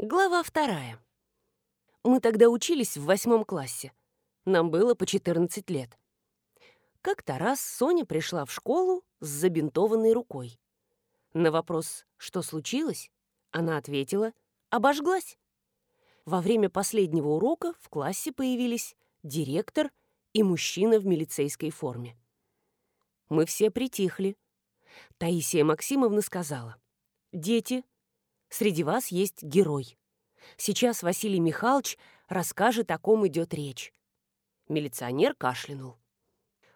Глава вторая. Мы тогда учились в восьмом классе. Нам было по 14 лет. Как-то раз Соня пришла в школу с забинтованной рукой. На вопрос «что случилось?» она ответила «обожглась». Во время последнего урока в классе появились директор и мужчина в милицейской форме. Мы все притихли. Таисия Максимовна сказала «Дети, Среди вас есть герой. Сейчас Василий Михайлович расскажет, о ком идет речь. Милиционер кашлянул.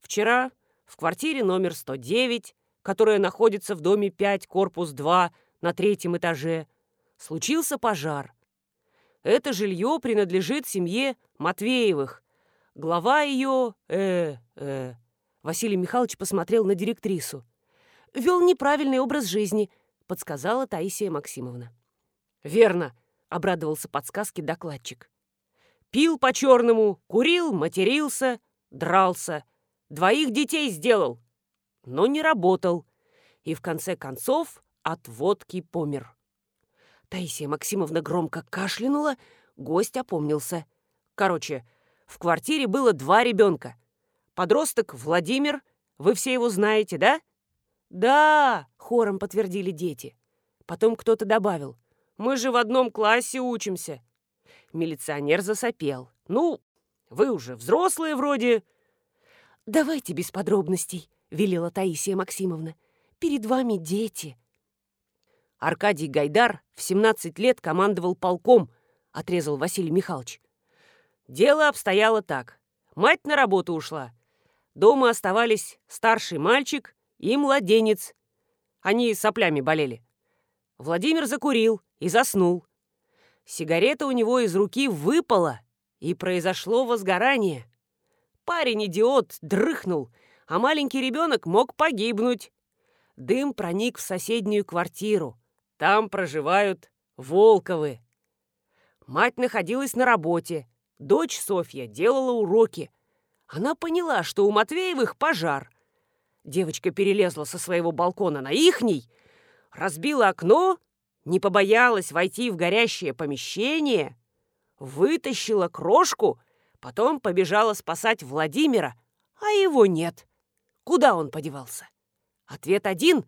Вчера в квартире номер 109, которая находится в доме 5, корпус 2, на третьем этаже, случился пожар. Это жилье принадлежит семье Матвеевых. Глава ее... э э Василий Михайлович посмотрел на директрису. «Вел неправильный образ жизни», подсказала Таисия Максимовна. «Верно», — обрадовался подсказке докладчик. «Пил по-черному, курил, матерился, дрался. Двоих детей сделал, но не работал. И в конце концов от водки помер». Таисия Максимовна громко кашлянула, гость опомнился. Короче, в квартире было два ребенка. Подросток Владимир, вы все его знаете, да? «Да!» — хором подтвердили дети. Потом кто-то добавил. «Мы же в одном классе учимся». Милиционер засопел. «Ну, вы уже взрослые вроде». «Давайте без подробностей», — велела Таисия Максимовна. «Перед вами дети». Аркадий Гайдар в 17 лет командовал полком, отрезал Василий Михайлович. Дело обстояло так. Мать на работу ушла. Дома оставались старший мальчик и младенец. Они соплями болели. Владимир закурил и заснул. Сигарета у него из руки выпала, и произошло возгорание. Парень-идиот дрыхнул, а маленький ребенок мог погибнуть. Дым проник в соседнюю квартиру. Там проживают Волковы. Мать находилась на работе. Дочь Софья делала уроки. Она поняла, что у Матвеевых пожар – Девочка перелезла со своего балкона на ихний, разбила окно, не побоялась войти в горящее помещение, вытащила крошку, потом побежала спасать Владимира, а его нет. Куда он подевался? Ответ один.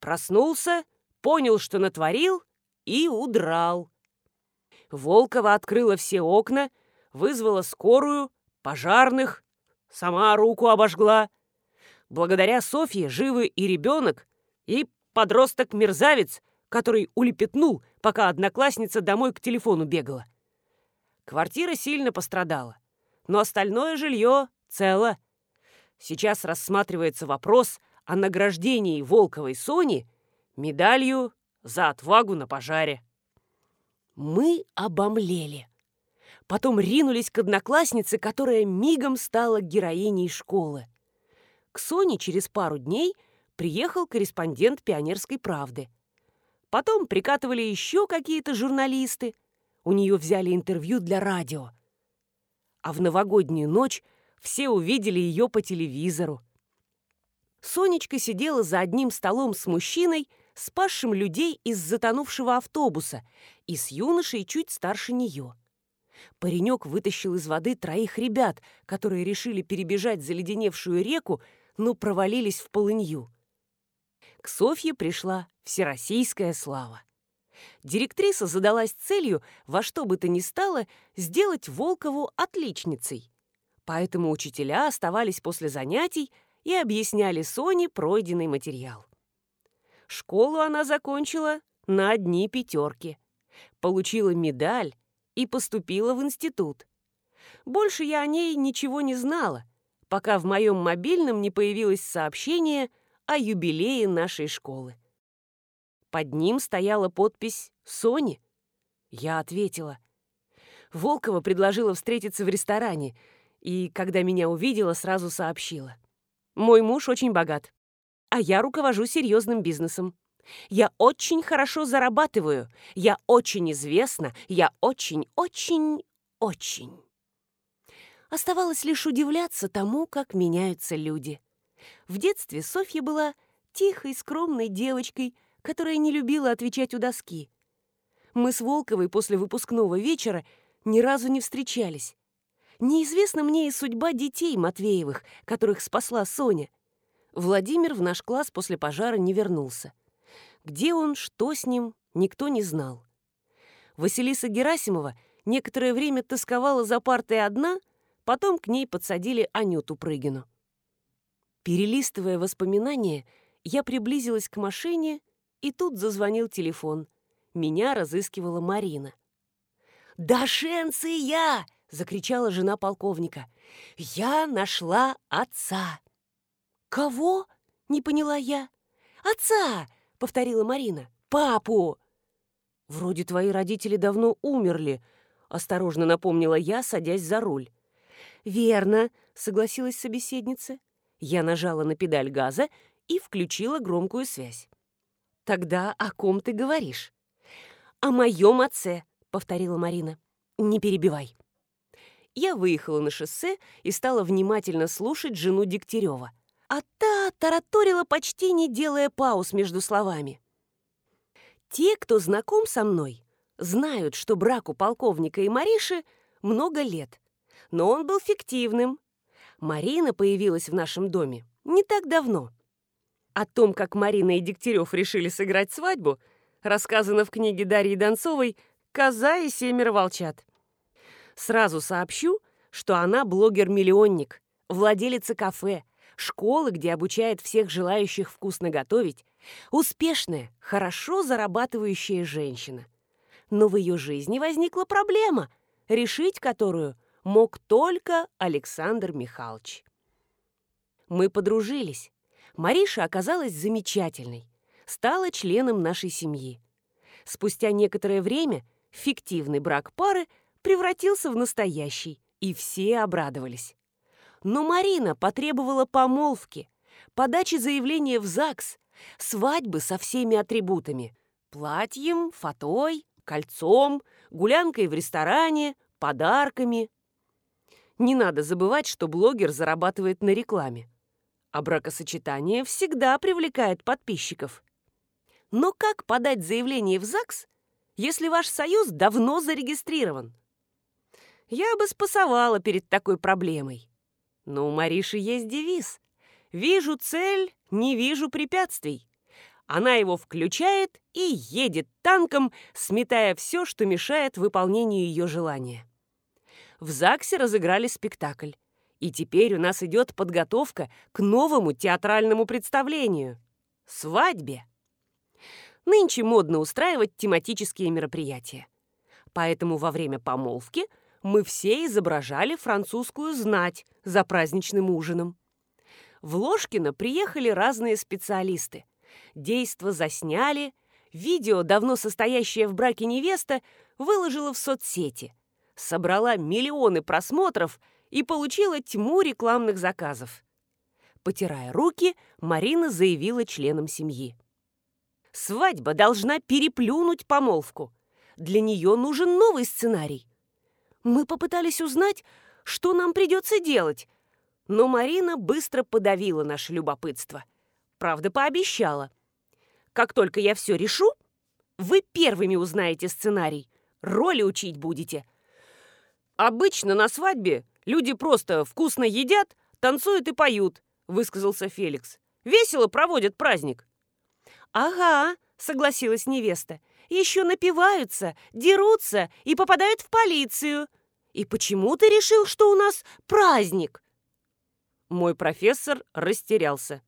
Проснулся, понял, что натворил, и удрал. Волкова открыла все окна, вызвала скорую, пожарных, сама руку обожгла. Благодаря Софье живы и ребенок, и подросток-мерзавец, который улепетнул, пока одноклассница домой к телефону бегала. Квартира сильно пострадала, но остальное жилье цело. Сейчас рассматривается вопрос о награждении Волковой Сони медалью за отвагу на пожаре. Мы обомлели. Потом ринулись к однокласснице, которая мигом стала героиней школы. К Соне через пару дней приехал корреспондент «Пионерской правды». Потом прикатывали еще какие-то журналисты. У нее взяли интервью для радио. А в новогоднюю ночь все увидели ее по телевизору. Сонечка сидела за одним столом с мужчиной, спасшим людей из затонувшего автобуса, и с юношей чуть старше нее. Паренек вытащил из воды троих ребят, которые решили перебежать заледеневшую реку но провалились в полынью. К Софье пришла всероссийская слава. Директриса задалась целью во что бы то ни стало сделать Волкову отличницей. Поэтому учителя оставались после занятий и объясняли Соне пройденный материал. Школу она закончила на одни пятерки. Получила медаль и поступила в институт. Больше я о ней ничего не знала, пока в моем мобильном не появилось сообщение о юбилее нашей школы. Под ним стояла подпись «Сони». Я ответила. Волкова предложила встретиться в ресторане, и, когда меня увидела, сразу сообщила. «Мой муж очень богат, а я руковожу серьезным бизнесом. Я очень хорошо зарабатываю, я очень известна, я очень-очень-очень». Оставалось лишь удивляться тому, как меняются люди. В детстве Софья была тихой, скромной девочкой, которая не любила отвечать у доски. Мы с Волковой после выпускного вечера ни разу не встречались. Неизвестна мне и судьба детей Матвеевых, которых спасла Соня. Владимир в наш класс после пожара не вернулся. Где он, что с ним, никто не знал. Василиса Герасимова некоторое время тосковала за партой одна, потом к ней подсадили Анюту Прыгину. Перелистывая воспоминания, я приблизилась к машине, и тут зазвонил телефон. Меня разыскивала Марина. «Дашенция!» — закричала жена полковника. «Я нашла отца!» «Кого?» — не поняла я. «Отца!» — повторила Марина. «Папу!» «Вроде твои родители давно умерли», — осторожно напомнила я, садясь за руль. «Верно», — согласилась собеседница. Я нажала на педаль газа и включила громкую связь. «Тогда о ком ты говоришь?» «О моем отце», — повторила Марина. «Не перебивай». Я выехала на шоссе и стала внимательно слушать жену Дегтярева. А та тараторила почти не делая пауз между словами. Те, кто знаком со мной, знают, что браку полковника и Мариши много лет. Но он был фиктивным. Марина появилась в нашем доме не так давно. О том, как Марина и Дегтярев решили сыграть свадьбу, рассказано в книге Дарьи Донцовой «Коза и семеро волчат». Сразу сообщу, что она блогер-миллионник, владелица кафе, школы, где обучает всех желающих вкусно готовить, успешная, хорошо зарабатывающая женщина. Но в ее жизни возникла проблема, решить которую мог только Александр Михайлович. Мы подружились. Мариша оказалась замечательной, стала членом нашей семьи. Спустя некоторое время фиктивный брак пары превратился в настоящий, и все обрадовались. Но Марина потребовала помолвки, подачи заявления в ЗАГС, свадьбы со всеми атрибутами – платьем, фатой, кольцом, гулянкой в ресторане, подарками. Не надо забывать, что блогер зарабатывает на рекламе. А бракосочетание всегда привлекает подписчиков. Но как подать заявление в ЗАГС, если ваш союз давно зарегистрирован? Я бы спасовала перед такой проблемой. Но у Мариши есть девиз. «Вижу цель, не вижу препятствий». Она его включает и едет танком, сметая все, что мешает выполнению ее желания. В ЗАГСе разыграли спектакль. И теперь у нас идет подготовка к новому театральному представлению – свадьбе. Нынче модно устраивать тематические мероприятия. Поэтому во время помолвки – мы все изображали французскую знать за праздничным ужином. В Ложкино приехали разные специалисты. Действо засняли, видео, давно состоящее в браке невеста, выложила в соцсети. Собрала миллионы просмотров и получила тьму рекламных заказов. Потирая руки, Марина заявила членам семьи. «Свадьба должна переплюнуть помолвку. Для нее нужен новый сценарий. Мы попытались узнать, что нам придется делать, но Марина быстро подавила наше любопытство. Правда, пообещала. Как только я все решу, вы первыми узнаете сценарий, роли учить будете. Обычно на свадьбе люди просто вкусно едят, танцуют и поют, высказался Феликс. Весело проводят праздник. Ага, согласилась невеста еще напиваются, дерутся и попадают в полицию. И почему ты решил, что у нас праздник?» Мой профессор растерялся.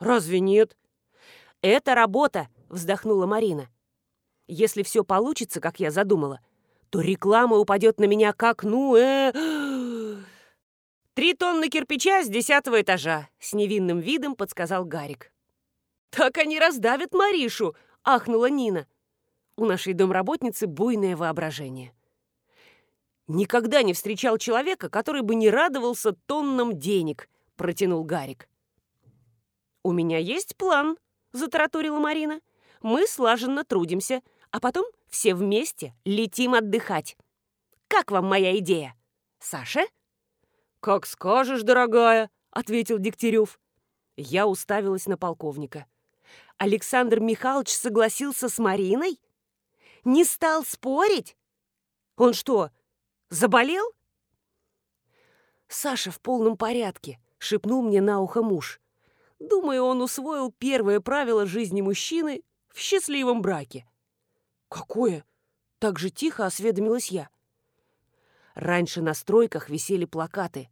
«Разве нет?» «Это работа», — вздохнула Марина. «Если все получится, как я задумала, то реклама упадет на меня как, ну, э... «Три тонны кирпича с десятого этажа», — с невинным видом подсказал Гарик. «Так они раздавят Маришу», — ахнула Нина. У нашей домработницы буйное воображение. «Никогда не встречал человека, который бы не радовался тоннам денег», — протянул Гарик. «У меня есть план», — затараторила Марина. «Мы слаженно трудимся, а потом все вместе летим отдыхать. Как вам моя идея? Саша?» «Как скажешь, дорогая», — ответил Дегтярев. Я уставилась на полковника. Александр Михайлович согласился с Мариной? Не стал спорить? Он что, заболел? Саша в полном порядке, шепнул мне на ухо муж. Думаю, он усвоил первое правило жизни мужчины в счастливом браке. Какое? Так же тихо осведомилась я. Раньше на стройках висели плакаты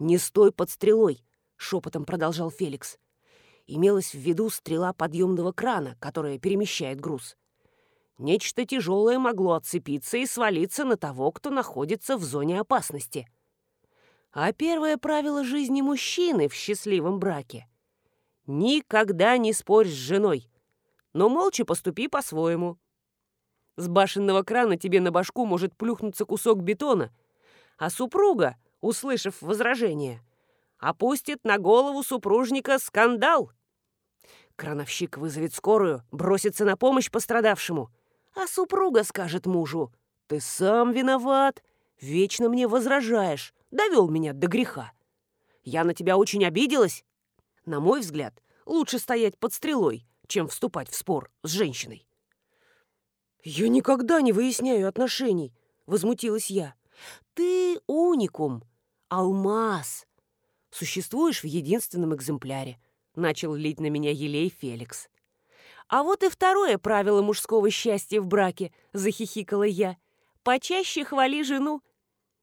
«Не стой под стрелой», — шепотом продолжал Феликс. Имелась в виду стрела подъемного крана, которая перемещает груз. Нечто тяжелое могло отцепиться и свалиться на того, кто находится в зоне опасности. А первое правило жизни мужчины в счастливом браке — никогда не спорь с женой, но молча поступи по-своему. С башенного крана тебе на башку может плюхнуться кусок бетона — а супруга, услышав возражение, опустит на голову супружника скандал. Крановщик вызовет скорую, бросится на помощь пострадавшему, а супруга скажет мужу, «Ты сам виноват, вечно мне возражаешь, довел меня до греха. Я на тебя очень обиделась. На мой взгляд, лучше стоять под стрелой, чем вступать в спор с женщиной». «Я никогда не выясняю отношений», — возмутилась я. Ты уникум, алмаз. Существуешь в единственном экземпляре. Начал лить на меня елей Феликс. А вот и второе правило мужского счастья в браке, захихикала я. Почаще хвали жену.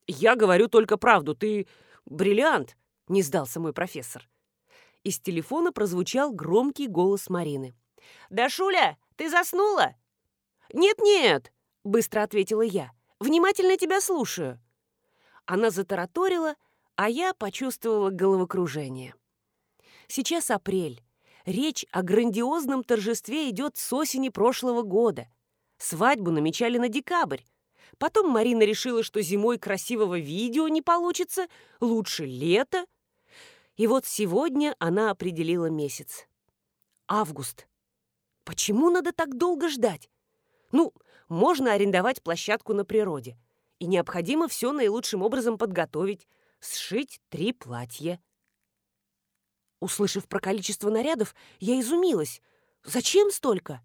Я говорю только правду, ты бриллиант, не сдался мой профессор. Из телефона прозвучал громкий голос Марины. «Дашуля, ты заснула?» «Нет-нет», — быстро ответила я. Внимательно тебя слушаю». Она затараторила, а я почувствовала головокружение. Сейчас апрель. Речь о грандиозном торжестве идет с осени прошлого года. Свадьбу намечали на декабрь. Потом Марина решила, что зимой красивого видео не получится, лучше лето. И вот сегодня она определила месяц. Август. Почему надо так долго ждать? Ну, можно арендовать площадку на природе. И необходимо все наилучшим образом подготовить. Сшить три платья. Услышав про количество нарядов, я изумилась. Зачем столько?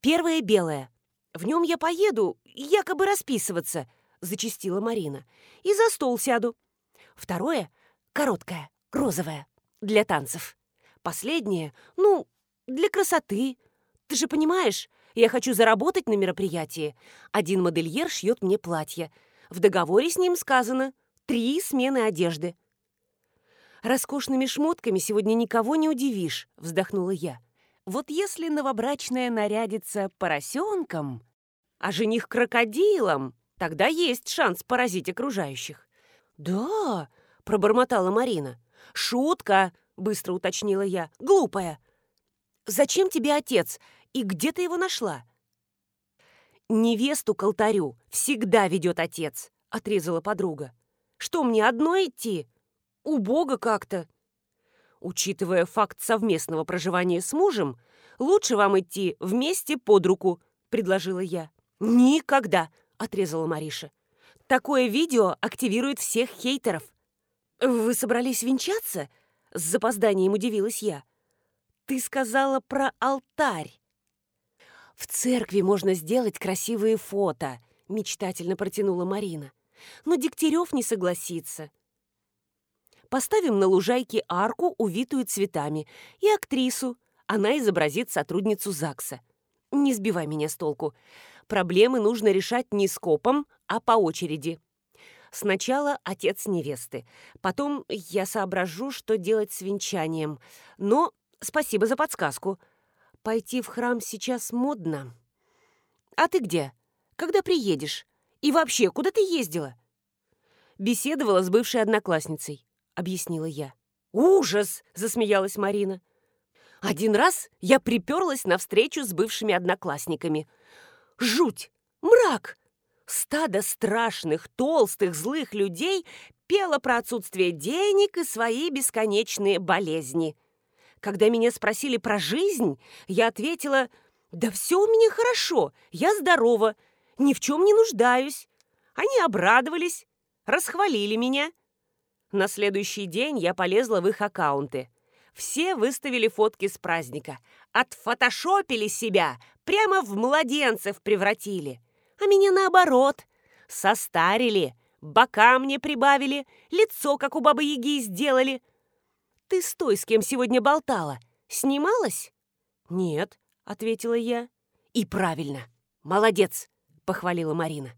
Первое белое. В нем я поеду, якобы расписываться, зачастила Марина. И за стол сяду. Второе — короткое, розовое, для танцев. Последнее, ну, для красоты. Ты же понимаешь, я хочу заработать на мероприятии. Один модельер шьет мне платье. В договоре с ним сказано «три смены одежды». «Роскошными шмотками сегодня никого не удивишь», — вздохнула я. «Вот если новобрачная нарядится поросенком, а жених крокодилом, тогда есть шанс поразить окружающих». «Да», — пробормотала Марина. «Шутка», — быстро уточнила я, — «глупая». «Зачем тебе отец? И где ты его нашла?» «Невесту к алтарю всегда ведет отец», — отрезала подруга. «Что, мне одной идти? Убого как-то». «Учитывая факт совместного проживания с мужем, лучше вам идти вместе под руку», — предложила я. «Никогда», — отрезала Мариша. «Такое видео активирует всех хейтеров». «Вы собрались венчаться?» — с запозданием удивилась я. «Ты сказала про алтарь». «В церкви можно сделать красивые фото», — мечтательно протянула Марина. «Но Дегтярев не согласится». Поставим на лужайке арку, увитую цветами, и актрису. Она изобразит сотрудницу ЗАГСа. Не сбивай меня с толку. Проблемы нужно решать не скопом, а по очереди. Сначала отец невесты. Потом я соображу, что делать с венчанием. Но спасибо за подсказку. Пойти в храм сейчас модно. А ты где? Когда приедешь? И вообще, куда ты ездила? Беседовала с бывшей одноклассницей, объяснила я. Ужас! засмеялась Марина. Один раз я приперлась на встречу с бывшими одноклассниками. Жуть! Мрак! Стадо страшных, толстых, злых людей пело про отсутствие денег и свои бесконечные болезни – когда меня спросили про жизнь, я ответила, «Да все у меня хорошо, я здорова, ни в чем не нуждаюсь». Они обрадовались, расхвалили меня. На следующий день я полезла в их аккаунты. Все выставили фотки с праздника, отфотошопили себя, прямо в младенцев превратили. А меня наоборот. Состарили, бока мне прибавили, лицо, как у бабы-яги, сделали. Ты с той, с кем сегодня болтала, снималась? Нет, ответила я. И правильно. Молодец, похвалила Марина.